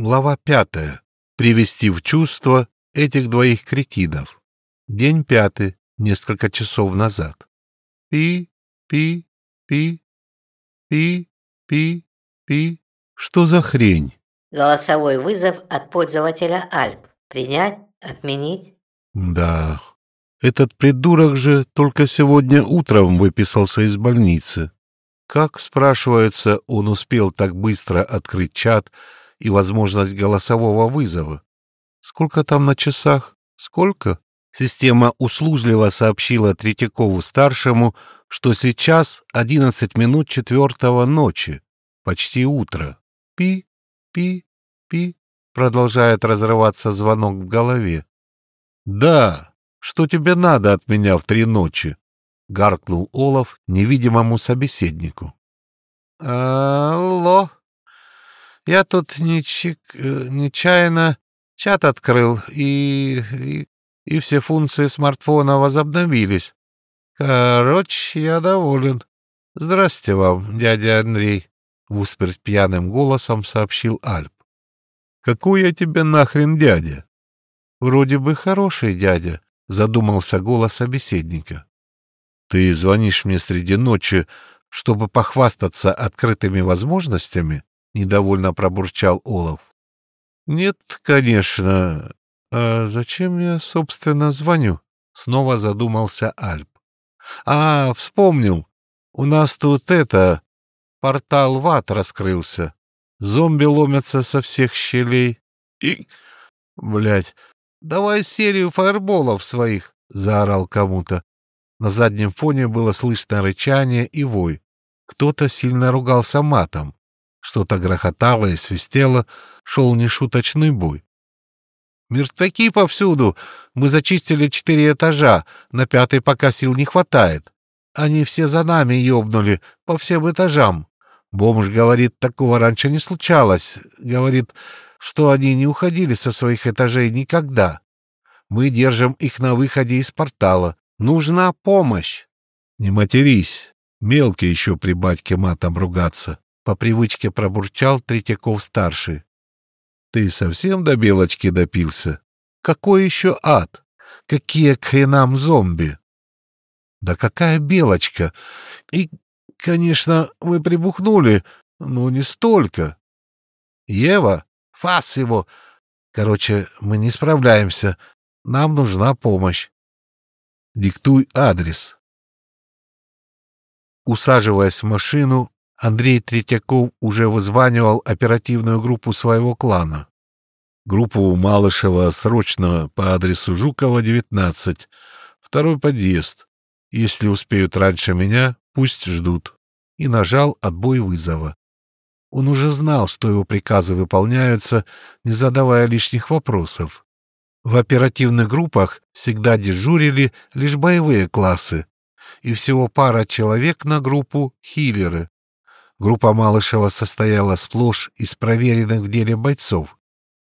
Глава пятая. Привести в чувство этих двоих кретинов. День пятый, несколько часов назад. Пи, пи, пи, пи, пи, пи. Что за хрень? Голосовой вызов от пользователя Альп. Принять? Отменить? Да. Этот придурок же только сегодня утром выписался из больницы. Как, спрашивается, он успел так быстро открыть чат и возможность голосового вызова? Сколько там на часах? Сколько? Система услужливо сообщила Третьякову-старшему, что сейчас 11 минут четвертого ночи, почти утро. Пи, пи, пи, продолжает разрываться звонок в голове. «Да, что тебе надо от меня в три ночи?» — гаркнул Олаф невидимому собеседнику. «Алло, я тут нечик... Э, нечаянно чат открыл, и... и... и все функции смартфона возобновились. Короче, я доволен. Здрасте вам, дядя Андрей», — в усперть пьяным голосом сообщил Альп. «Какой я тебе нахрен дядя?» «Вроде бы хороший дядя», — задумался голос собеседника. «Ты звонишь мне среди ночи, чтобы похвастаться открытыми возможностями?» — недовольно пробурчал Олаф. «Нет, конечно. А зачем я, собственно, звоню?» — снова задумался Альп. «А, вспомнил. У нас тут это... Портал в ад раскрылся. Зомби ломятся со всех щелей. И... Блядь, давай серию фаерболов своих!» — заорал кому-то. На заднем фоне было слышно рычание и вой. Кто-то сильно ругался матом. Что-то грохотало и свистело, шел нешуточный бой. «Мертвяки повсюду! Мы зачистили четыре этажа, на пятый пока сил не хватает. Они все за нами ёбнули, по всем этажам. Бомж говорит, такого раньше не случалось. Говорит, что они не уходили со своих этажей никогда. Мы держим их на выходе из портала. Нужна помощь. Не матерись. Мелкий еще при батьке матом ругаться. По привычке пробурчал Третьяков-старший. Ты совсем до белочки допился? Какой еще ад? Какие к хренам зомби? Да какая белочка? И, конечно, вы прибухнули, но не столько. Ева, фас его. Короче, мы не справляемся. Нам нужна помощь. Диктуй адрес. Усаживаясь в машину, Андрей Третьяков уже вызванивал оперативную группу своего клана. Группу Малышева срочно по адресу Жукова, 19. Второй подъезд. Если успеют раньше меня, пусть ждут. И нажал отбой вызова. Он уже знал, что его приказы выполняются, не задавая лишних вопросов. В оперативных группах всегда дежурили лишь боевые классы, и всего пара человек на группу — хиллеры. Группа Малышева состояла сплошь из проверенных в деле бойцов.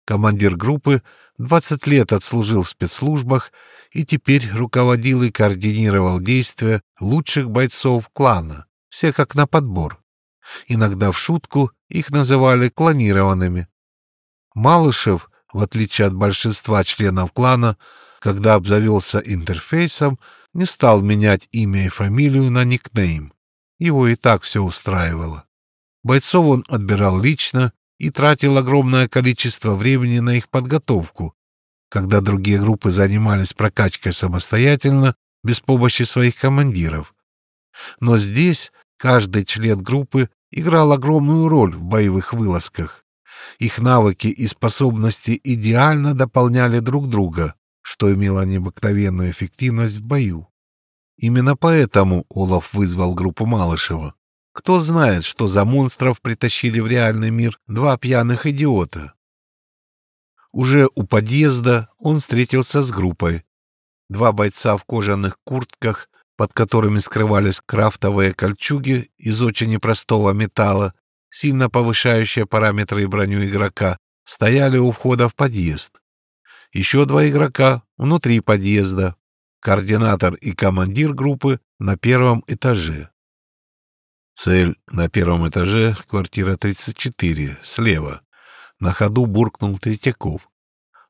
Командир группы 20 лет отслужил в спецслужбах и теперь руководил и координировал действия лучших бойцов клана, все как на подбор. Иногда в шутку их называли клонированными. Малышев в отличие от большинства членов клана, когда обзавелся интерфейсом, не стал менять имя и фамилию на никнейм. Его и так все устраивало. Бойцов он отбирал лично и тратил огромное количество времени на их подготовку, когда другие группы занимались прокачкой самостоятельно, без помощи своих командиров. Но здесь каждый член группы играл огромную роль в боевых вылазках. Их навыки и способности идеально дополняли друг друга, что имело необыкновенную эффективность в бою. Именно поэтому Олаф вызвал группу Малышева. Кто знает, что за монстров притащили в реальный мир два пьяных идиота. Уже у подъезда он встретился с группой. Два бойца в кожаных куртках, под которыми скрывались крафтовые кольчуги из очень непростого металла, сильно повышающие параметры и броню игрока, стояли у входа в подъезд. Еще два игрока внутри подъезда, координатор и командир группы на первом этаже. Цель на первом этаже — квартира 34, слева. На ходу буркнул Третьяков.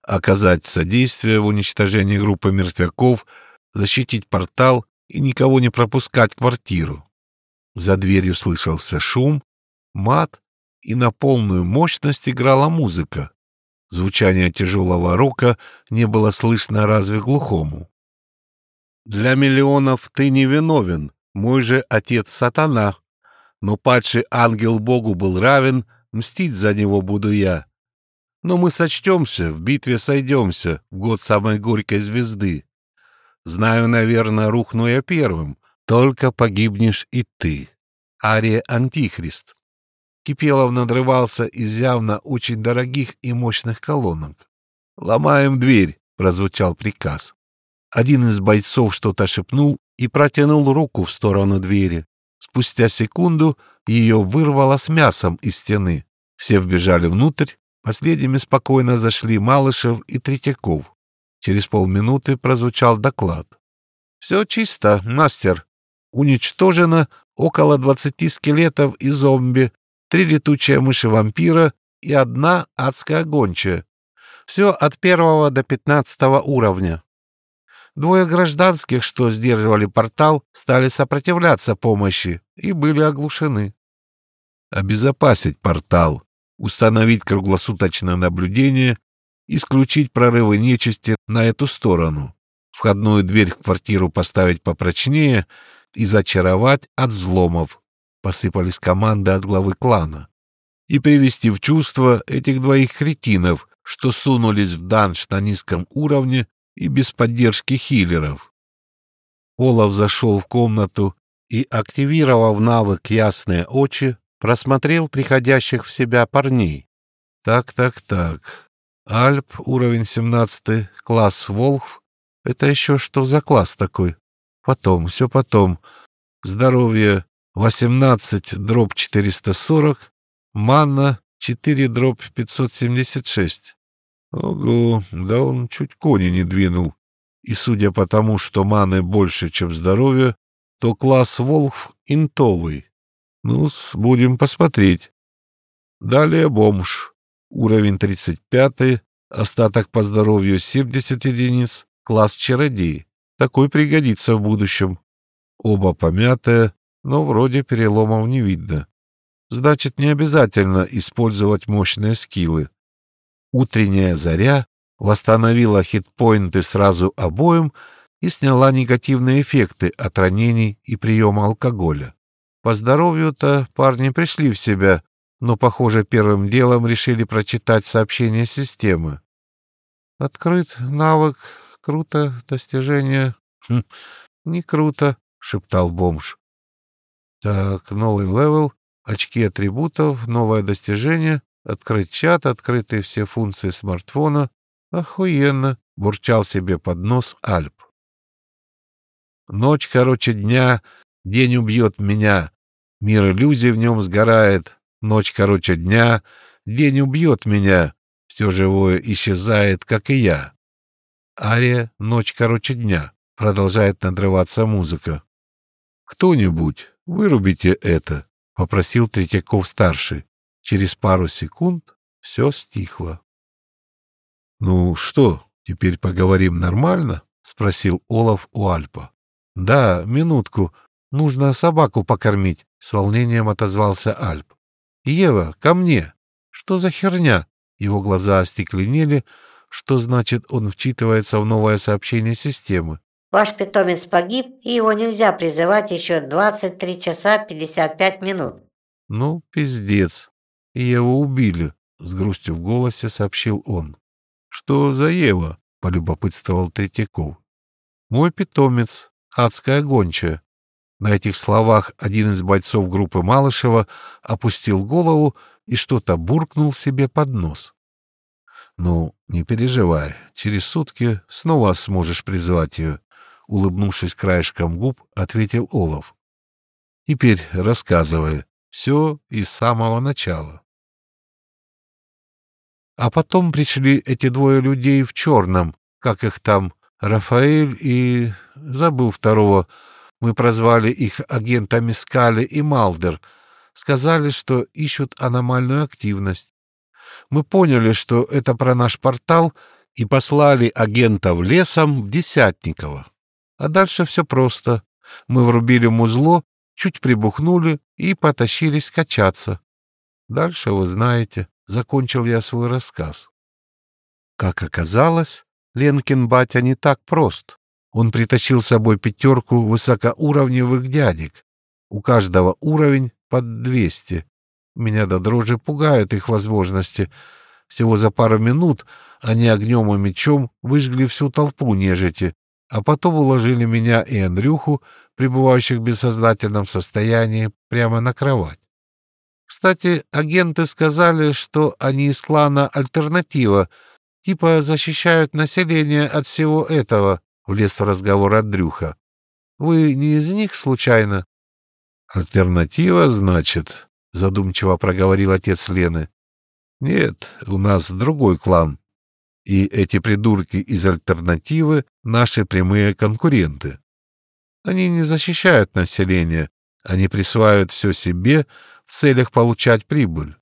Оказать содействие в уничтожении группы мертвяков, защитить портал и никого не пропускать квартиру. За дверью слышался шум, мат, и на полную мощность играла музыка. Звучание тяжелого рока не было слышно разве глухому. «Для миллионов ты не виновен, мой же отец сатана. Но падший ангел Богу был равен, мстить за него буду я. Но мы сочтемся, в битве сойдемся, в год самой горькой звезды. Знаю, наверное, рухну я первым, только погибнешь и ты. Ария Антихрист. Кипелов надрывался из явно очень дорогих и мощных колонок. «Ломаем дверь!» — прозвучал приказ. Один из бойцов что-то шепнул и протянул руку в сторону двери. Спустя секунду ее вырвало с мясом из стены. Все вбежали внутрь, последними спокойно зашли Малышев и Третьяков. Через полминуты прозвучал доклад. «Все чисто, мастер. Уничтожено около двадцати скелетов и зомби, три летучие мыши-вампира и одна адская гончая. Все от первого до пятнадцатого уровня. Двое гражданских, что сдерживали портал, стали сопротивляться помощи и были оглушены. Обезопасить портал, установить круглосуточное наблюдение, исключить прорывы нечисти на эту сторону, входную дверь в квартиру поставить попрочнее и зачаровать от взломов, посыпались команды от главы клана, и привести в чувство этих двоих кретинов, что сунулись в данж на низком уровне и без поддержки хиллеров. Олаф зашел в комнату и, активировав навык «Ясные очи», просмотрел приходящих в себя парней. Так, так, так. Альп, уровень 17, класс Волхв. Это еще что за класс такой? Потом, все потом. Здоровье 18 дробь 440, манна 4 дробь 576. Ого, да он чуть кони не двинул. И судя по тому, что маны больше, чем здоровье, то класс Волхв интовый. ну будем посмотреть. Далее бомж. Уровень 35, остаток по здоровью 70 единиц, класс чародей. Такой пригодится в будущем. Оба помятые, но вроде переломов не видно. Значит, не обязательно использовать мощные скиллы. Утренняя заря восстановила хитпоинты сразу обоим и сняла негативные эффекты от ранений и приема алкоголя. По здоровью-то парни пришли в себя, но, похоже, первым делом решили прочитать сообщение системы. «Открыт навык. Круто. Достижение. Хм, не круто», — шептал бомж. Так, новый level, очки атрибутов, новое достижение, открыть чат, открытые все функции смартфона. Охуенно, бурчал себе под нос Альп. Ночь короче дня, день убьет меня. Мир иллюзий в нем сгорает. Ночь короче дня, день убьет меня. Все живое исчезает, как и я. Ария «Ночь короче дня». Продолжает надрываться музыка. «Кто-нибудь, вырубите это», — попросил Третьяков-старший. Через пару секунд все стихло. «Ну что, теперь поговорим нормально?» — спросил Олаф у Альпа. «Да, минутку. Нужно собаку покормить», — с волнением отозвался Альп. «Ева, ко мне!» «Что за херня?» Его глаза остекленели, что значит он вчитывается в новое сообщение системы. Ваш питомец погиб, и его нельзя призывать еще 23 часа 55 минут. Ну, пиздец. И его убили, с грустью в голосе сообщил он. Что за Ева? полюбопытствовал Третьяков. Мой питомец, адская гончая. На этих словах один из бойцов группы Малышева опустил голову и что-то буркнул себе под нос. «Ну, не переживай, через сутки снова сможешь призвать ее улыбнувшись краешком губ, ответил Олаф. Теперь рассказывай все из самого начала. А потом пришли эти двое людей в черном, как их там, Рафаэль и... забыл второго. Мы прозвали их агентами Скали и Малдер. Сказали, что ищут аномальную активность. Мы поняли, что это про наш портал, и послали агентов лесом в Десятниково. А дальше все просто. Мы врубили музло, чуть прибухнули и потащились качаться. Дальше вы знаете, закончил я свой рассказ. Как оказалось, Ленкин батя не так прост. Он притащил с собой пятерку высокоуровневых дядек. У каждого уровень под 200. Меня до дрожи пугают их возможности. Всего за пару минут они огнем и мечом выжгли всю толпу нежити, а потом уложили меня и Андрюху, пребывающих в бессознательном состоянии, прямо на кровать. Кстати, агенты сказали, что они из клана «Альтернатива», типа защищают население от всего этого, — влез в разговор Андрюха. Вы не из них, случайно? Альтернатива, значит, — задумчиво проговорил отец Лены. Нет, у нас другой клан. И эти придурки из альтернативы — наши прямые конкуренты. Они не защищают население, они присваивают все себе целях получать прибыль.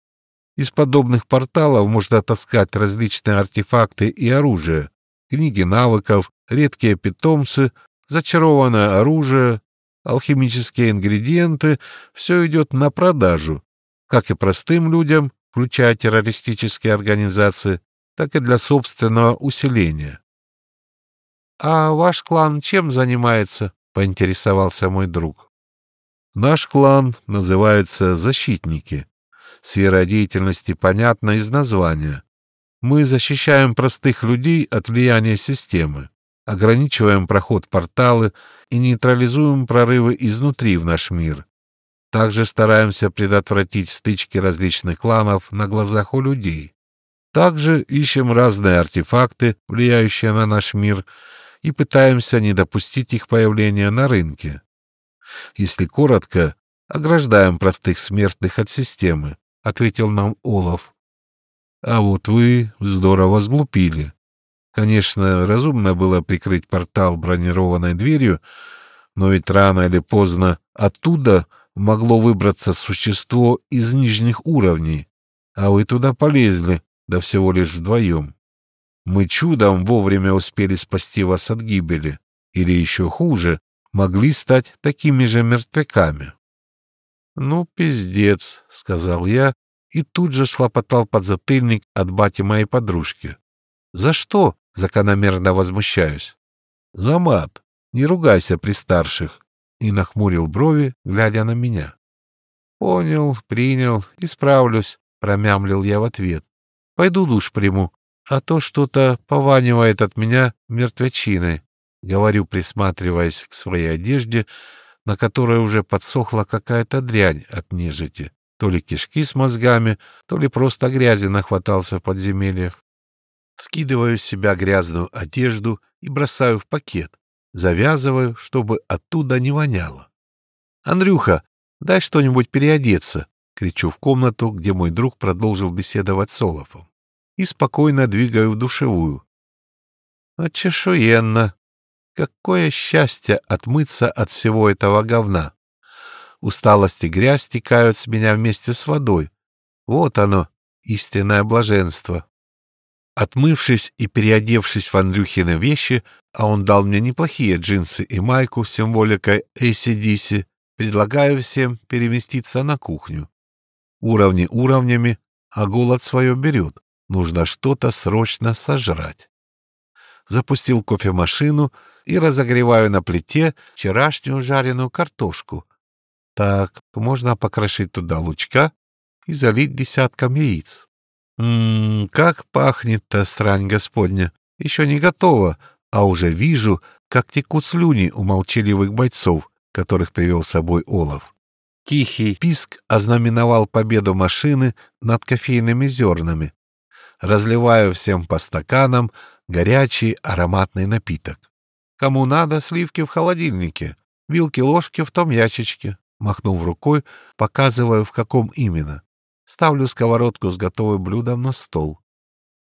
Из подобных порталов можно таскать различные артефакты и оружие, книги навыков, редкие питомцы, зачарованное оружие, алхимические ингредиенты — все идет на продажу, как и простым людям, включая террористические организации, так и для собственного усиления. — А ваш клан чем занимается? — поинтересовался мой друг. — Наш клан называется «Защитники». Сфера деятельности понятна из названия. Мы защищаем простых людей от влияния системы, ограничиваем проход порталы и нейтрализуем прорывы изнутри в наш мир. Также стараемся предотвратить стычки различных кланов на глазах у людей. Также ищем разные артефакты, влияющие на наш мир, и пытаемся не допустить их появления на рынке. Если коротко, ограждаем простых смертных от системы, — ответил нам Олаф. А вот вы здорово сглупили. Конечно, разумно было прикрыть портал бронированной дверью, но ведь рано или поздно оттуда могло выбраться существо из нижних уровней, а вы туда полезли, да всего лишь вдвоем. Мы чудом вовремя успели спасти вас от гибели, или еще хуже, могли стать такими же мертвяками. — Ну, пиздец, — сказал я и тут же слопотал подзатыльник от бати моей подружки. «За что?» — закономерно возмущаюсь. «За мат. Не ругайся при старших». И нахмурил брови, глядя на меня. «Понял, принял, исправлюсь», — промямлил я в ответ. «Пойду душ приму, а то что-то пованивает от меня мертвечиной», — говорю, присматриваясь к своей одежде, на которой уже подсохла какая-то дрянь от нежити. То ли кишки с мозгами, то ли просто грязи нахватался в подземельях. Скидываю с себя грязную одежду и бросаю в пакет. Завязываю, чтобы оттуда не воняло. «Андрюха, дай что-нибудь переодеться!» — кричу в комнату, где мой друг продолжил беседовать с Олафом. И спокойно двигаю в душевую. «Очешуенно! Какое счастье отмыться от всего этого говна!» Усталость и грязь текают с меня вместе с водой. Вот оно, истинное блаженство. Отмывшись и переодевшись в Андрюхины вещи, а он дал мне неплохие джинсы и майку с символикой ACDC, предлагаю всем переместиться на кухню. Уровни уровнями, а голод свое берет. Нужно что-то срочно сожрать. Запустил кофемашину и разогреваю на плите вчерашнюю жареную картошку, так, можно покрошить туда лучка и залить десятком яиц. Ммм, как пахнет-то, срань господня. Еще не готово, а уже вижу, как текут слюни у молчаливых бойцов, которых привел с собой Олаф. Тихий писк ознаменовал победу машины над кофейными зернами. Разливаю всем по стаканам горячий ароматный напиток. Кому надо, сливки в холодильнике, вилки-ложки в том ящичке махнув рукой, показывая, в каком именно. Ставлю сковородку с готовым блюдом на стол.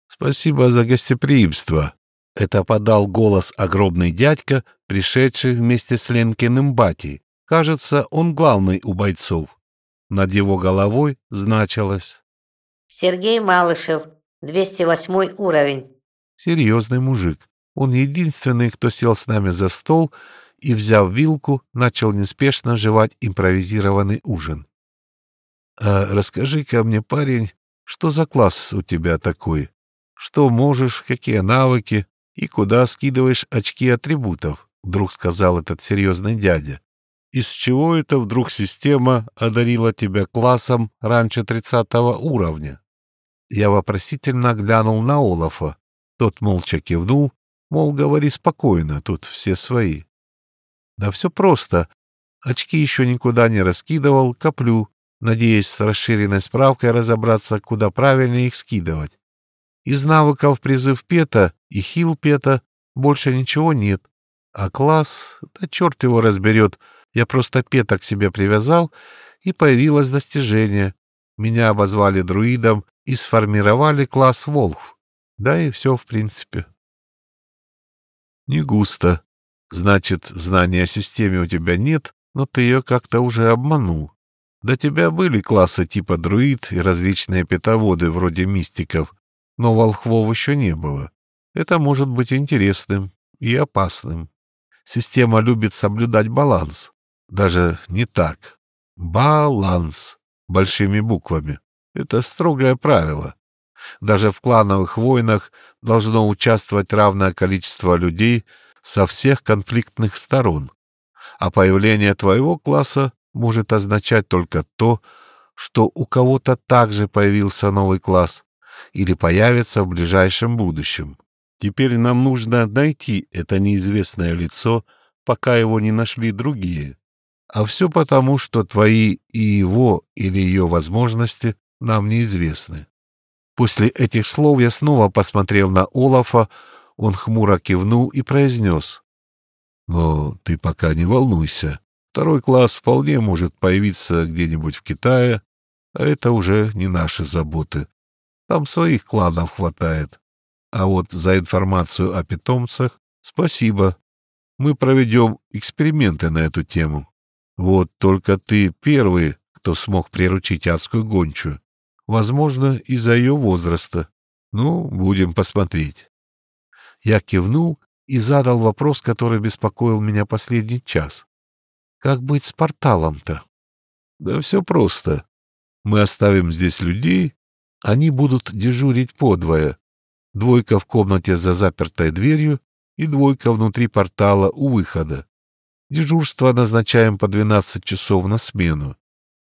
«Спасибо за гостеприимство», — это подал голос огромный дядька, пришедший вместе с Ленкиным батей. Кажется, он главный у бойцов. Над его головой значилось Сергей Малышев, 208 уровень. Серьезный мужик. Он единственный, кто сел с нами за стол и, взяв вилку, начал неспешно жевать импровизированный ужин. «А расскажи-ка мне, парень, что за класс у тебя такой? Что можешь, какие навыки и куда скидываешь очки атрибутов?» — вдруг сказал этот серьезный дядя. «Из чего это вдруг система одарила тебя классом раньше тридцатого уровня?» Я вопросительно глянул на Олафа. Тот молча кивнул, мол, говори спокойно, тут все свои. Да все просто. Очки еще никуда не раскидывал, коплю, надеясь с расширенной справкой разобраться, куда правильнее их скидывать. Из навыков призыв пета и хил пета больше ничего нет. А класс, да черт его разберет, я просто пета к себе привязал, и появилось достижение. Меня обозвали друидом и сформировали класс Волхв. Да и все, в принципе. Не густо. Значит, знания о системе у тебя нет, но ты ее как-то уже обманул. До тебя были классы типа друид и различные питоводы вроде мистиков, но волхвов еще не было. Это может быть интересным и опасным. Система любит соблюдать баланс. Даже не так. Баланс. Большими буквами. Это строгое правило. Даже в клановых войнах должно участвовать равное количество людей со всех конфликтных сторон. А появление твоего класса может означать только то, что у кого-то также появился новый класс или появится в ближайшем будущем. Теперь нам нужно найти это неизвестное лицо, пока его не нашли другие. А все потому, что твои и его или ее возможности нам неизвестны. После этих слов я снова посмотрел на Олафа, он хмуро кивнул и произнес. «Но ты пока не волнуйся. Второй класс вполне может появиться где-нибудь в Китае, а это уже не наши заботы. Там своих кланов хватает. А вот за информацию о питомцах спасибо. Мы проведем эксперименты на эту тему. Вот только ты первый, кто смог приручить адскую гончую. Возможно, из-за ее возраста. Ну, будем посмотреть. Я кивнул и задал вопрос, который беспокоил меня последний час. Как быть с порталом-то? Да все просто. Мы оставим здесь людей, они будут дежурить подвое. Двойка в комнате за запертой дверью и двойка внутри портала у выхода. Дежурство назначаем по 12 часов на смену.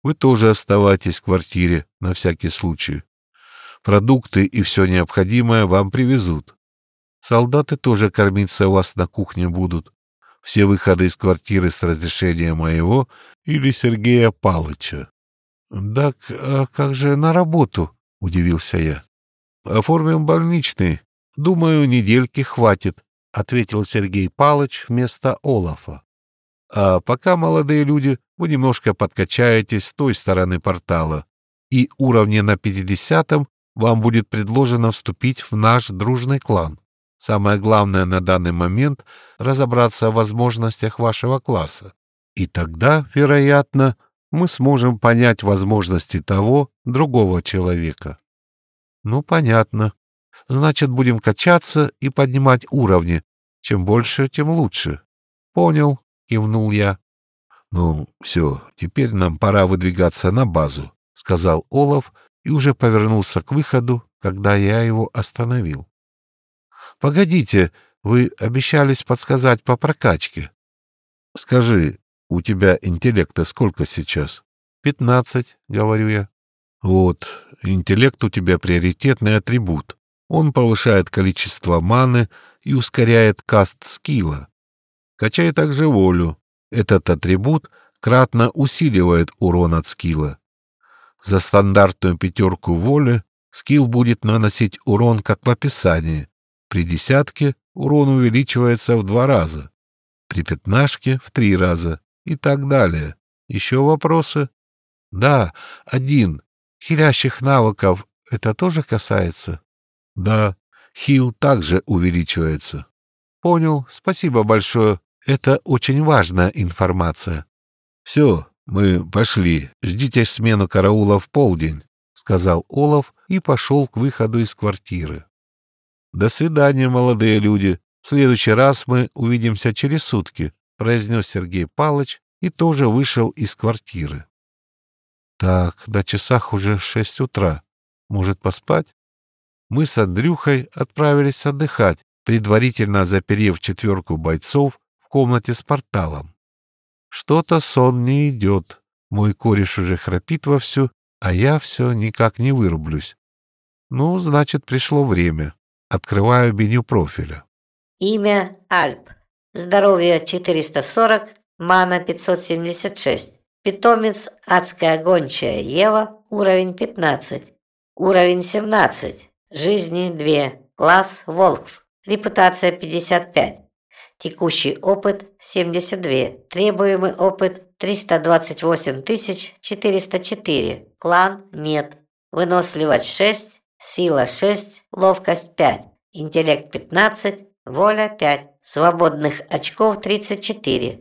Вы тоже оставайтесь в квартире на всякий случай. Продукты и все необходимое вам привезут. Солдаты тоже кормиться у вас на кухне будут. Все выходы из квартиры с разрешения моего или Сергея Палыча. — Так а как же на работу? — удивился я. — Оформим больничный. Думаю, недельки хватит, — ответил Сергей Палыч вместо Олафа. А пока, молодые люди, вы немножко подкачаетесь с той стороны портала, и уровне на 50-м вам будет предложено вступить в наш дружный клан. Самое главное на данный момент — разобраться в возможностях вашего класса. И тогда, вероятно, мы сможем понять возможности того, другого человека. Ну, понятно. Значит, будем качаться и поднимать уровни. Чем больше, тем лучше. Понял. — кивнул я. «Ну, все, теперь нам пора выдвигаться на базу», — сказал Олаф и уже повернулся к выходу, когда я его остановил. «Погодите, вы обещались подсказать по прокачке». «Скажи, у тебя интеллекта сколько сейчас?» «Пятнадцать», — говорю я. «Вот, интеллект у тебя приоритетный атрибут. Он повышает количество маны и ускоряет каст скилла. Качай также волю. Этот атрибут кратно усиливает урон от скилла. За стандартную пятерку воли скилл будет наносить урон, как в описании. При десятке урон увеличивается в два раза. При пятнашке — в три раза. И так далее. Еще вопросы? Да, один. Хилящих навыков это тоже касается? Да, хил также увеличивается. Понял, спасибо большое. Это очень важная информация. Все, мы пошли. Ждите смену караула в полдень, сказал Олаф и пошел к выходу из квартиры. «До свидания, молодые люди. В следующий раз мы увидимся через сутки», — произнес Сергей Палыч и тоже вышел из квартиры. «Так, на часах уже шесть утра. Может, поспать?» Мы с Андрюхой отправились отдыхать, предварительно заперев четверку бойцов в комнате с порталом. Что-то сон не идет. Мой кореш уже храпит вовсю, а я все никак не вырублюсь. Ну, значит, пришло время. Открываю меню профиля. Имя Альп. Здоровье 440, мана 576. Питомец адская гончая Ева, уровень 15. Уровень 17. Жизни 2. Класс Волхв. Репутация 55. Текущий опыт 72. Требуемый опыт 328 404. Клан нет. Выносливость 6. Сила 6. Ловкость 5. Интеллект 15. Воля 5. Свободных очков 34.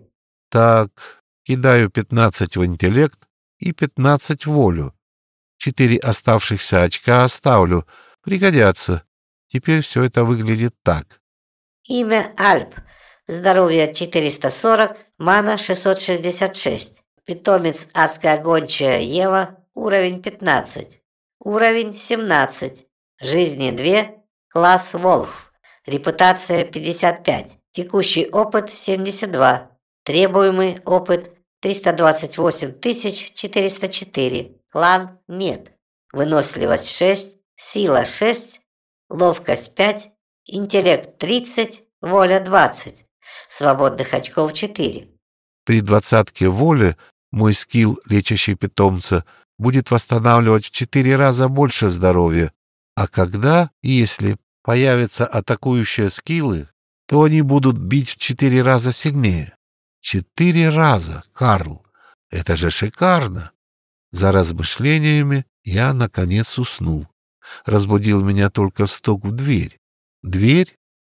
Так, кидаю 15 в интеллект и 15 в волю. Четыре оставшихся очка оставлю. Пригодятся. Теперь все это выглядит так. Имя Альп. Здоровье 440, мана 666. Питомец адская гончая Ева, уровень 15. Уровень 17. Жизни 2. Класс Волх. Репутация 55. Текущий опыт 72. Требуемый опыт 328 404. Клан нет. Выносливость 6. Сила 6. Ловкость 5. Интеллект 30. Воля 20. Свободных очков 4. При двадцатке воли мой скилл, лечащий питомца, будет восстанавливать в четыре раза больше здоровья, а когда если появятся атакующие скиллы, то они будут бить в четыре раза сильнее. Четыре раза, Карл! Это же шикарно! За размышлениями я, наконец, уснул. Разбудил меня только стук в дверь. Дверь